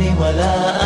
الإيمان ولا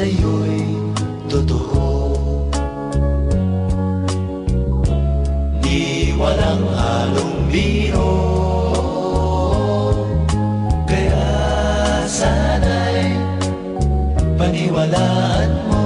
sa'yo'y totoo. Di walang halong biro. Kaya sana'y paniwalaan mo.